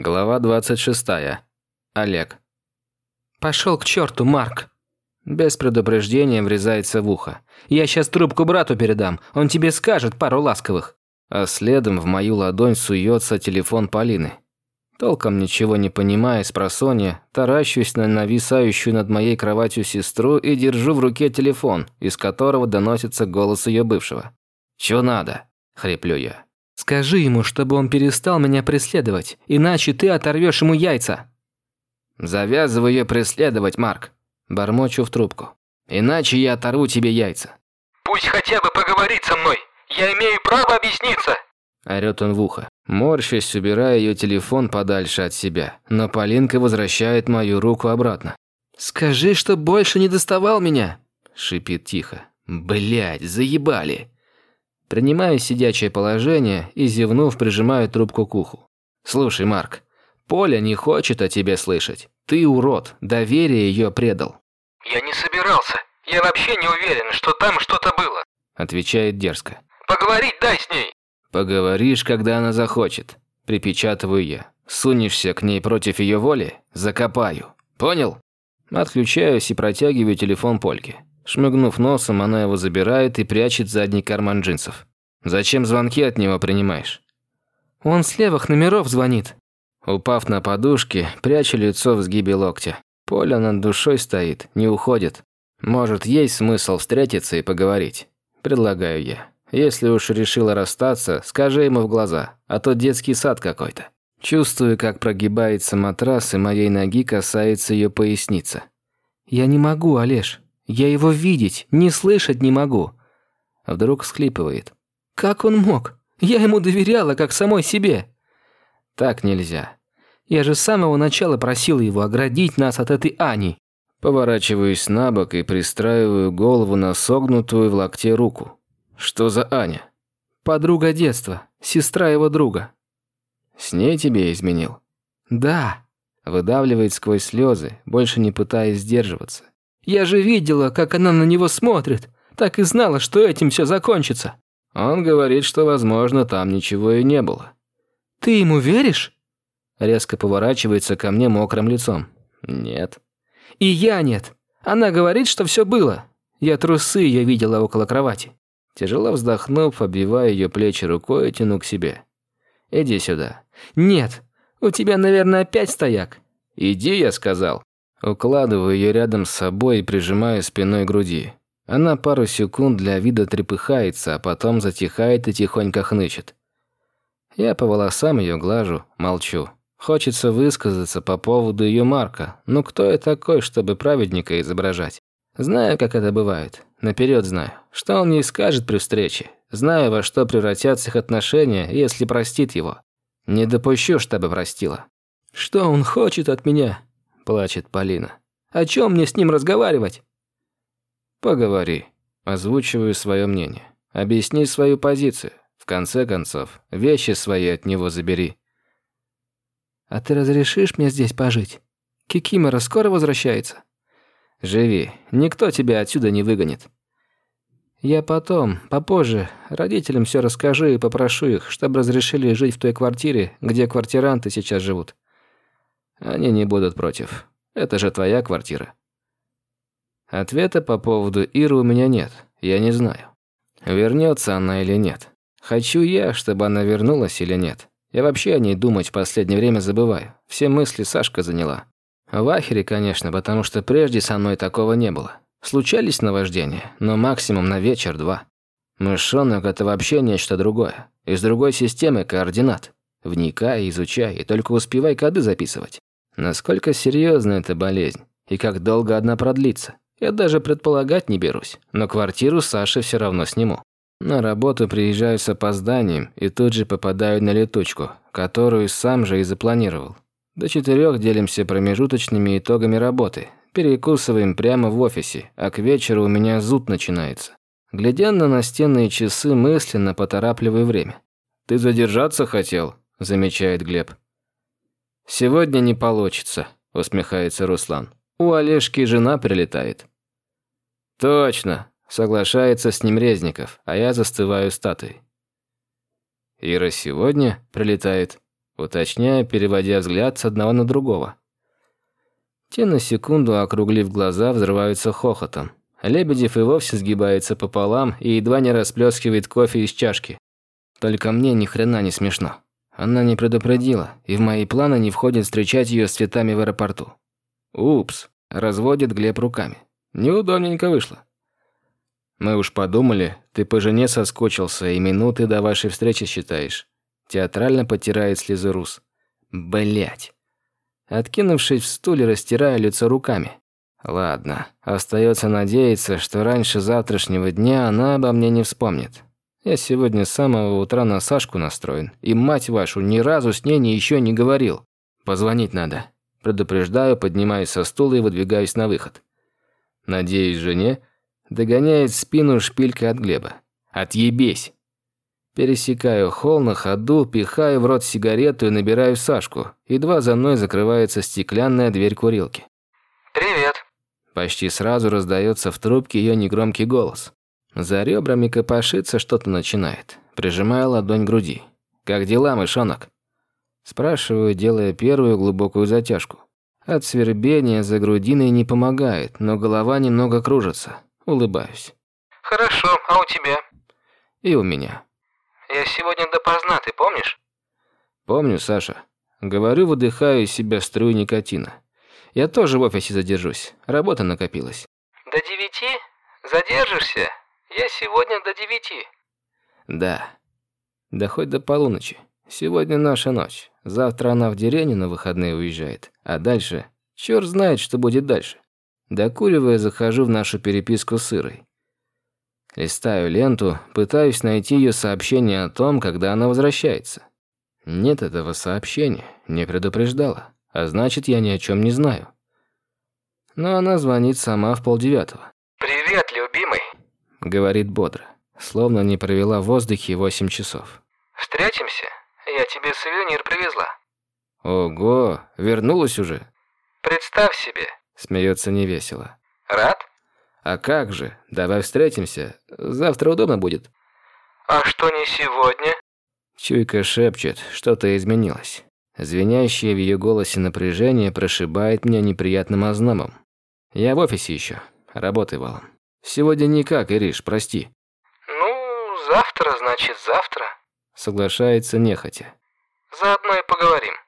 Глава 26. Олег. «Пошел к черту, Марк!» Без предупреждения врезается в ухо. «Я сейчас трубку брату передам, он тебе скажет пару ласковых». А следом в мою ладонь суется телефон Полины. Толком ничего не понимая с просонья, таращусь на нависающую над моей кроватью сестру и держу в руке телефон, из которого доносится голос ее бывшего. «Чё надо?» – хриплю я. Скажи ему, чтобы он перестал меня преследовать, иначе ты оторвешь ему яйца». «Завязывай ее преследовать, Марк», – бормочу в трубку. «Иначе я оторву тебе яйца». «Пусть хотя бы поговорит со мной. Я имею право объясниться». Орёт он в ухо. Морщась, убирая ее телефон подальше от себя, но Полинка возвращает мою руку обратно. «Скажи, что больше не доставал меня», – шипит тихо. Блять, заебали!» Принимаю сидячее положение и, зевнув, прижимаю трубку к уху. «Слушай, Марк, Поля не хочет о тебе слышать. Ты урод, доверие ее предал». «Я не собирался. Я вообще не уверен, что там что-то было», отвечает дерзко. «Поговорить дай с ней». «Поговоришь, когда она захочет», припечатываю я. «Сунешься к ней против ее воли? Закопаю. Понял?» Отключаюсь и протягиваю телефон Польке. Шмыгнув носом, она его забирает и прячет в задний карман джинсов. «Зачем звонки от него принимаешь?» «Он с левых номеров звонит». Упав на подушке, прячу лицо в сгибе локтя. Поля над душой стоит, не уходит. Может, есть смысл встретиться и поговорить. Предлагаю я. Если уж решила расстаться, скажи ему в глаза, а то детский сад какой-то. Чувствую, как прогибается матрас, и моей ноги касается ее поясница. «Я не могу, Олеж. Я его видеть, не слышать не могу. А вдруг всхлипывает. Как он мог? Я ему доверяла, как самой себе. Так нельзя. Я же с самого начала просила его оградить нас от этой Ани. Поворачиваюсь на бок и пристраиваю голову на согнутую в локте руку. Что за Аня? Подруга детства, сестра его друга. С ней тебе изменил? Да. Выдавливает сквозь слезы, больше не пытаясь сдерживаться. Я же видела, как она на него смотрит. Так и знала, что этим все закончится». Он говорит, что, возможно, там ничего и не было. «Ты ему веришь?» Резко поворачивается ко мне мокрым лицом. «Нет». «И я нет. Она говорит, что все было. Я трусы ее видела около кровати». Тяжело вздохнув, обвиваю ее плечи рукой и тяну к себе. «Иди сюда». «Нет. У тебя, наверное, опять стояк». «Иди», я сказал. Укладываю ее рядом с собой и прижимаю спиной к груди. Она пару секунд для вида трепыхается, а потом затихает и тихонько хнычет. Я по волосам ее глажу, молчу. Хочется высказаться по поводу ее Марка. Ну кто я такой, чтобы праведника изображать? Знаю, как это бывает. Наперед знаю. Что он ей скажет при встрече. Знаю, во что превратятся их отношения, если простит его. Не допущу, чтобы простила. «Что он хочет от меня?» Плачет Полина. «О чем мне с ним разговаривать?» «Поговори». Озвучиваю свое мнение. Объясни свою позицию. В конце концов, вещи свои от него забери. «А ты разрешишь мне здесь пожить? Кикимора скоро возвращается?» «Живи. Никто тебя отсюда не выгонит». «Я потом, попозже, родителям все расскажу и попрошу их, чтобы разрешили жить в той квартире, где квартиранты сейчас живут. Они не будут против. Это же твоя квартира. Ответа по поводу Иры у меня нет. Я не знаю. Вернется она или нет. Хочу я, чтобы она вернулась или нет. Я вообще о ней думать в последнее время забываю. Все мысли Сашка заняла. В ахере, конечно, потому что прежде со мной такого не было. Случались наваждения, но максимум на вечер-два. Мышонок – это вообще нечто другое. Из другой системы координат. Вникай, изучай и только успевай коды записывать. Насколько серьезна эта болезнь и как долго одна продлится, я даже предполагать не берусь, но квартиру Саши все равно сниму. На работу приезжаю с опозданием и тут же попадаю на летучку, которую сам же и запланировал. До четырех делимся промежуточными итогами работы, перекусываем прямо в офисе, а к вечеру у меня зуд начинается. Глядя на настенные часы, мысленно поторапливаю время. «Ты задержаться хотел?» – замечает Глеб. «Сегодня не получится», – усмехается Руслан. «У Олежки жена прилетает». «Точно», – соглашается с ним Резников, а я застываю статуей. «Ира сегодня прилетает?» – Уточняю, переводя взгляд с одного на другого. Те на секунду, округлив глаза, взрываются хохотом. Лебедев и вовсе сгибается пополам и едва не расплескивает кофе из чашки. Только мне ни хрена не смешно. Она не предупредила, и в мои планы не входит встречать ее с цветами в аэропорту. Упс, разводит Глеб руками. Неудобненько вышло. Мы уж подумали, ты по жене соскучился и минуты до вашей встречи считаешь. Театрально потирает слезы Рус. Блять. Откинувшись в стуле, растирая лицо руками. Ладно, остается надеяться, что раньше завтрашнего дня она обо мне не вспомнит. Я сегодня с самого утра на Сашку настроен, и мать вашу ни разу с ней еще не говорил. Позвонить надо. Предупреждаю, поднимаюсь со стула и выдвигаюсь на выход. Надеюсь, жене догоняет спину шпилькой от Глеба. Отъебись. Пересекаю холл на ходу, пихаю в рот сигарету и набираю Сашку. Едва за мной закрывается стеклянная дверь курилки. «Привет». Почти сразу раздается в трубке ее негромкий голос. За ребрами копошится что-то начинает. Прижимаю ладонь к груди. «Как дела, мышонок?» Спрашиваю, делая первую глубокую затяжку. От свербения за грудиной не помогает, но голова немного кружится. Улыбаюсь. «Хорошо, а у тебя?» «И у меня». «Я сегодня допоздна, ты помнишь?» «Помню, Саша. Говорю, выдыхаю из себя струю никотина. Я тоже в офисе задержусь. Работа накопилась. До девяти? Задержишься? Я сегодня до девяти. Да. Да хоть до полуночи. Сегодня наша ночь. Завтра она в деревню на выходные уезжает. А дальше... Чёрт знает, что будет дальше. Докуривая, захожу в нашу переписку с Ирой. Листаю ленту, пытаюсь найти ее сообщение о том, когда она возвращается. Нет этого сообщения, не предупреждала а значит, я ни о чем не знаю. Но она звонит сама в полдевятого. Говорит бодро, словно не провела в воздухе восемь часов. «Встретимся? Я тебе сувенир привезла». «Ого, вернулась уже?» «Представь себе», — смеется невесело. «Рад?» «А как же, давай встретимся, завтра удобно будет». «А что не сегодня?» Чуйка шепчет, что-то изменилось. Звенящее в ее голосе напряжение прошибает меня неприятным ознобом. Я в офисе еще, работаю валом. Сегодня никак, Ириш, прости. Ну, завтра, значит, завтра. Соглашается нехотя. Заодно и поговорим.